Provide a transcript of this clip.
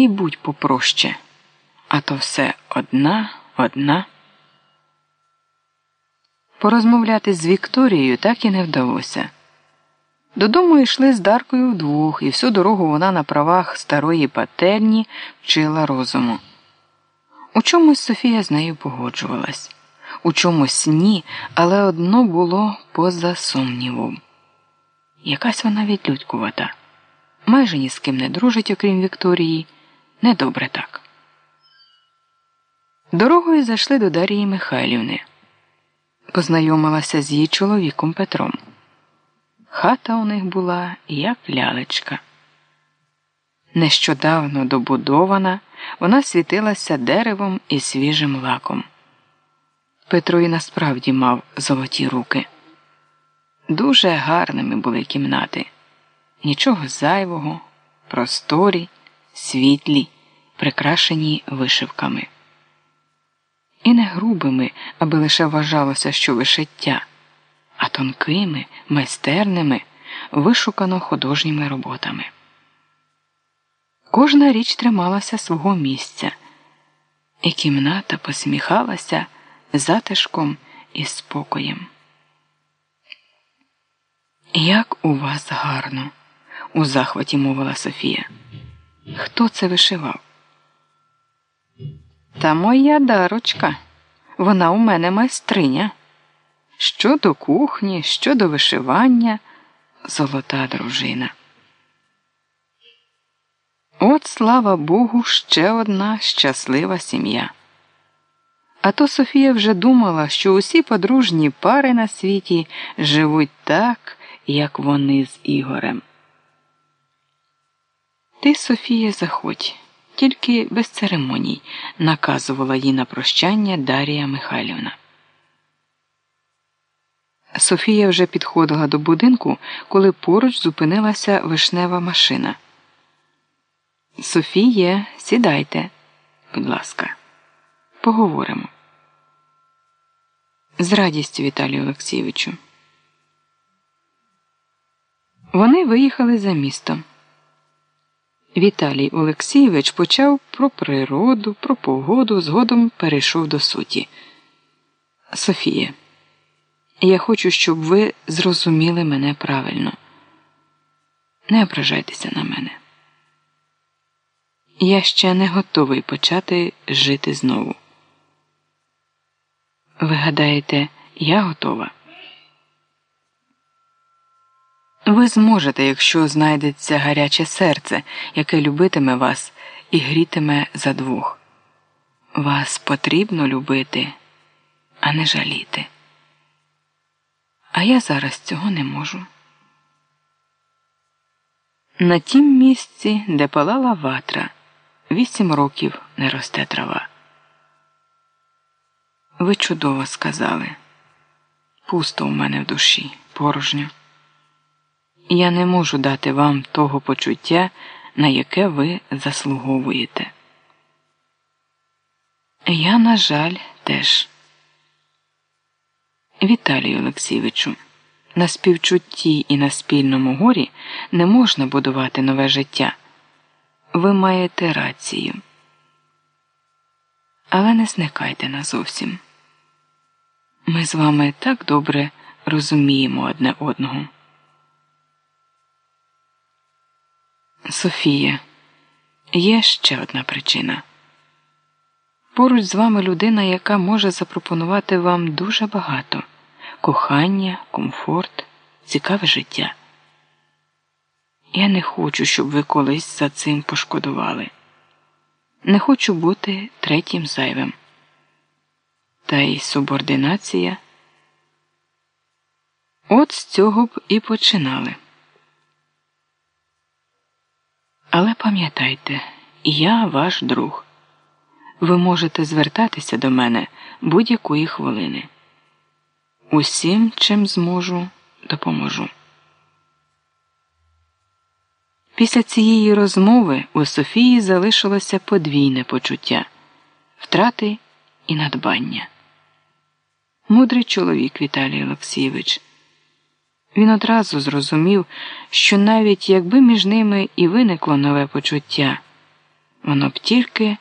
і будь попроще, а то все одна, одна. Порозмовляти з Вікторією так і не вдалося. Додому йшли з Даркою вдвох, і всю дорогу вона на правах старої пательні вчила розуму. У чомусь Софія з нею погоджувалась, у чомусь ні, але одно було поза сумнівом. Якась вона відлюдькувата, майже ні з ким не дружить, окрім Вікторії, недобре так. Дорогою зайшли до Дарії Михайлівни, познайомилася з її чоловіком Петром. Хата у них була як лялечка. Нещодавно добудована, вона світилася деревом і свіжим лаком. Петро і насправді мав золоті руки. Дуже гарними були кімнати, нічого зайвого, просторі, світлі, прикрашені вишивками. І не грубими, аби лише вважалося, що вишиття а тонкими, майстерними, вишукано художніми роботами. Кожна річ трималася свого місця, і кімната посміхалася затишком і спокоєм. Як у вас гарно, у захваті мовила Софія. Хто це вишивав? Та моя дарочка, вона у мене майстриня. Що до кухні, що до вишивання, золота дружина. От слава Богу, ще одна щаслива сім'я. А то Софія вже думала, що усі подружні пари на світі живуть так, як вони з Ігорем. Ти, Софія, заходь, тільки без церемоній, наказувала їй на прощання Дарія Михайлівна. Софія вже підходила до будинку, коли поруч зупинилася вишнева машина. Софіє, сідайте, будь ласка, поговоримо. З радістю Віталію Олексійовичу. Вони виїхали за місто. Віталій Олексійович почав про природу, про погоду, згодом перейшов до суті. Софія. Я хочу, щоб ви зрозуміли мене правильно. Не ображайтеся на мене. Я ще не готовий почати жити знову. Ви гадаєте, я готова? Ви зможете, якщо знайдеться гаряче серце, яке любитиме вас і грітиме за двох. Вас потрібно любити, а не жаліти. А я зараз цього не можу. На тім місці, де палала ватра, вісім років не росте трава. Ви чудово сказали. Пусто у мене в душі, порожньо. Я не можу дати вам того почуття, на яке ви заслуговуєте. Я, на жаль, теж. Віталію Олексійовичу, на співчутті і на спільному горі не можна будувати нове життя. Ви маєте рацію. Але не зникайте назовсім. Ми з вами так добре розуміємо одне одного. Софія, є ще одна причина. Поруч з вами людина, яка може запропонувати вам дуже багато кохання, комфорт, цікаве життя. Я не хочу, щоб ви колись за цим пошкодували. Не хочу бути третім зайвим. Та й субординація. От з цього б і починали. Але пам'ятайте, я ваш друг. Ви можете звертатися до мене будь-якої хвилини. Усім, чим зможу, допоможу. Після цієї розмови у Софії залишилося подвійне почуття втрати і надбання. Мудрий чоловік Віталій Олексійович. Він одразу зрозумів, що навіть якби між ними і виникло нове почуття Воно б тільки